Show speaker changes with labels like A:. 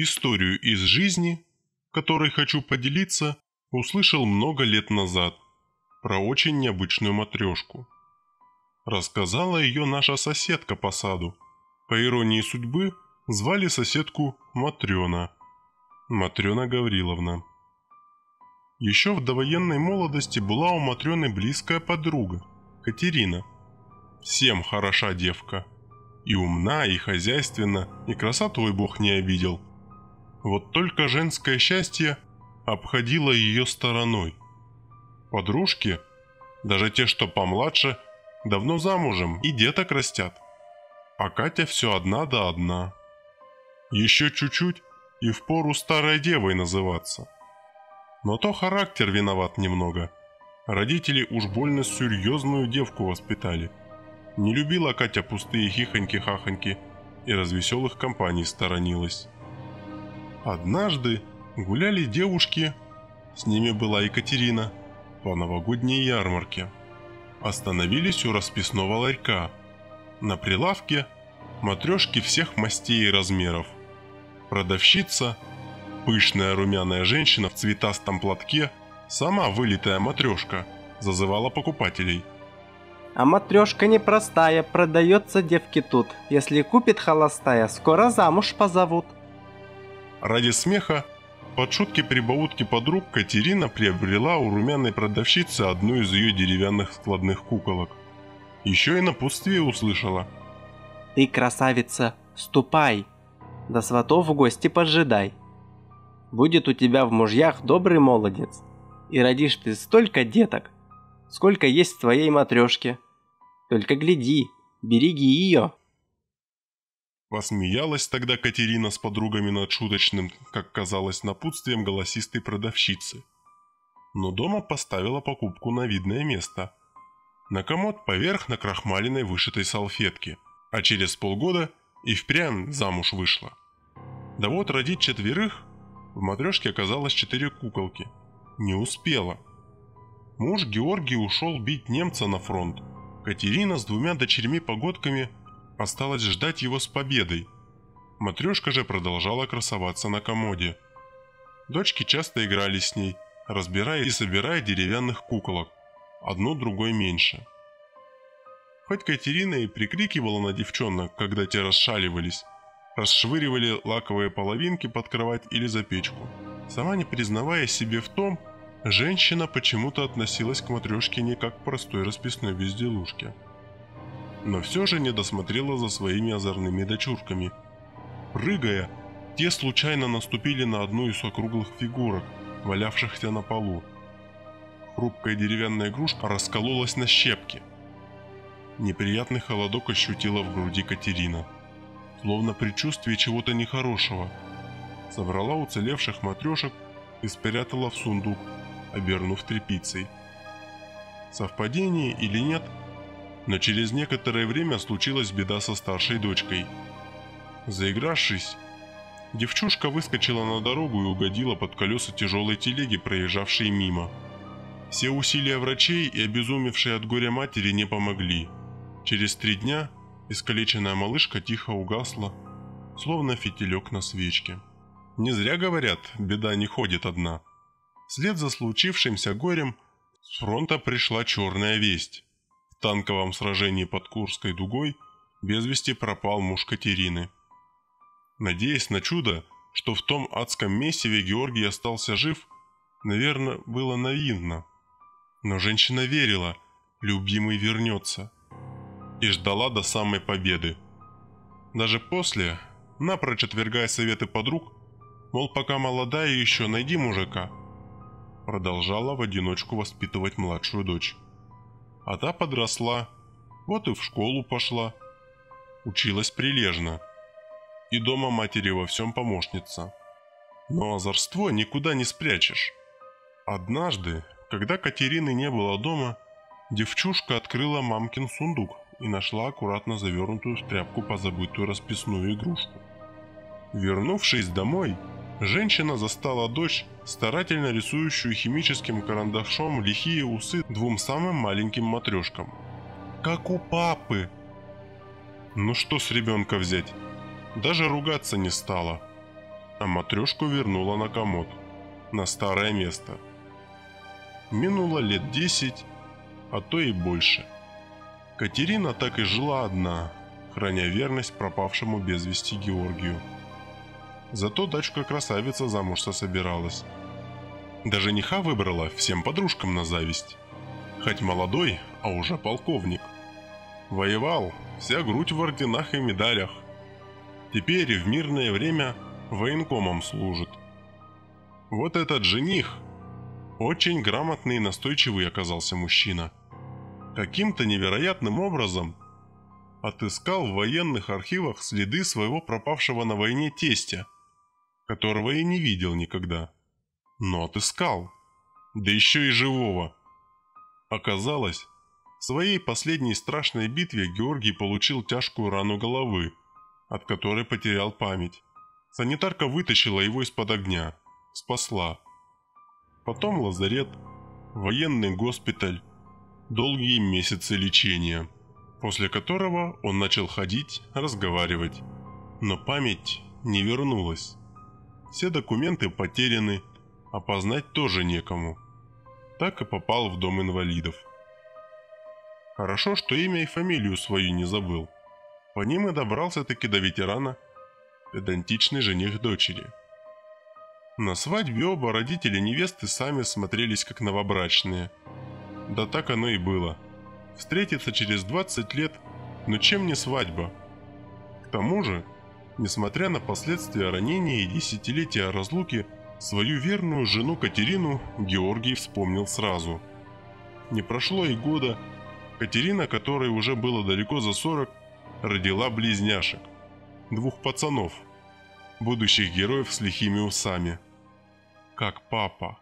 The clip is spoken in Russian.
A: Историю из жизни, которой хочу поделиться, услышал много лет назад про очень необычную матрешку. Рассказала ее наша соседка по саду. По иронии судьбы, звали соседку Матрена. Матрена Гавриловна. Еще в довоенной молодости была у Матрены близкая подруга, Катерина. Всем хороша девка. И умна, и хозяйственна, и красотой бог не обидел – вот только женское счастье обходило ее стороной. Подружки, даже те, что помладше, давно замужем и деток растят. А Катя все одна да одна. Еще чуть-чуть и впору старой девой называться. Но то характер виноват немного. Родители уж больно серьезную девку воспитали. Не любила Катя пустые хихоньки-хахоньки и развеселых компаний сторонилась. Однажды гуляли девушки, с ними была Екатерина, по новогодней ярмарке. Остановились у расписного ларька. На прилавке матрешки всех мастей и размеров. Продавщица, пышная румяная женщина в цветастом платке, сама вылитая матрешка, зазывала покупателей.
B: А матрешка непростая, продается девки тут. Если купит холостая, скоро замуж позовут.
A: Ради смеха, под шутки-прибаутки подруг Катерина приобрела у румяной продавщицы одну из ее деревянных складных куколок. Еще и напутствие услышала.
B: «Ты, красавица, ступай, до сватов в гости поджидай. Будет у тебя в мужьях добрый молодец, и родишь ты столько деток, сколько есть в твоей матрешке. Только гляди, береги ее».
A: Посмеялась тогда Катерина с подругами над шуточным, как казалось, напутствием голосистой продавщицы. Но дома поставила покупку на видное место. На комод поверх на крахмаленной вышитой салфетке. А через полгода и впрямь замуж вышла. Да вот родить четверых, в матрешке оказалось четыре куколки. Не успела. Муж Георгий ушел бить немца на фронт. Катерина с двумя дочерьми-погодками Осталось ждать его с победой. Матрешка же продолжала красоваться на комоде. Дочки часто играли с ней, разбирая и собирая деревянных куколок, одну другой меньше. Хоть Катерина и прикрикивала на девчонок, когда те расшаливались, расшвыривали лаковые половинки под кровать или за печку. Сама не признавая себе в том, женщина почему-то относилась к матрешке не как к простой расписной безделушке но все же не досмотрела за своими озорными дочурками. Прыгая, те случайно наступили на одну из округлых фигурок, валявшихся на полу. Хрупкая деревянная игрушка раскололась на щепки. Неприятный холодок ощутила в груди Катерина, словно предчувствие чего-то нехорошего. Собрала уцелевших матрешек и спрятала в сундук, обернув тряпицей. Совпадение или нет – но через некоторое время случилась беда со старшей дочкой. Заигравшись, девчушка выскочила на дорогу и угодила под колеса тяжелой телеги, проезжавшей мимо. Все усилия врачей и обезумевшей от горя матери не помогли. Через три дня искалеченная малышка тихо угасла, словно фитилек на свечке. Не зря говорят, беда не ходит одна. Вслед за случившимся горем с фронта пришла черная весть танковом сражении под Курской дугой без вести пропал муж Катерины. Надеясь на чудо, что в том адском месиве Георгий остался жив, наверное, было наивно. Но женщина верила, любимый вернется, и ждала до самой победы. Даже после, напрочь отвергая советы подруг, мол, пока молодая еще, найди мужика, продолжала в одиночку воспитывать младшую дочь а та подросла, вот и в школу пошла. Училась прилежно. И дома матери во всем помощница. Но озорство никуда не спрячешь. Однажды, когда Катерины не было дома, девчушка открыла мамкин сундук и нашла аккуратно завернутую в тряпку позабытую расписную игрушку. Вернувшись домой, Женщина застала дочь, старательно рисующую химическим карандашом лихие усы двум самым маленьким матрешкам. «Как у папы!» Ну что с ребенка взять? Даже ругаться не стала. А матрешку вернула на комод, на старое место. Минуло лет десять, а то и больше. Катерина так и жила одна, храня верность пропавшему без вести Георгию. Зато дочка-красавица замуж собиралась. Даже жениха выбрала всем подружкам на зависть. Хоть молодой, а уже полковник. Воевал, вся грудь в орденах и медалях. Теперь в мирное время военкомом служит. Вот этот жених, очень грамотный и настойчивый оказался мужчина. Каким-то невероятным образом отыскал в военных архивах следы своего пропавшего на войне тестя – которого и не видел никогда. Но отыскал. Да еще и живого. Оказалось, в своей последней страшной битве Георгий получил тяжкую рану головы, от которой потерял память. Санитарка вытащила его из-под огня, спасла. Потом лазарет, военный госпиталь, долгие месяцы лечения, после которого он начал ходить, разговаривать. Но память не вернулась. Все документы потеряны, опознать тоже некому. Так и попал в дом инвалидов. Хорошо, что имя и фамилию свою не забыл. По ним и добрался-таки до ветерана, педантичный жених дочери. На свадьбе оба родители невесты сами смотрелись как новобрачные. Да так оно и было. Встретиться через 20 лет, но чем не свадьба? К тому же, Несмотря на последствия ранения и десятилетия разлуки, свою верную жену Катерину Георгий вспомнил сразу. Не прошло и года, Катерина, которой уже было далеко за 40, родила близняшек. Двух пацанов, будущих героев с лихими усами. Как папа.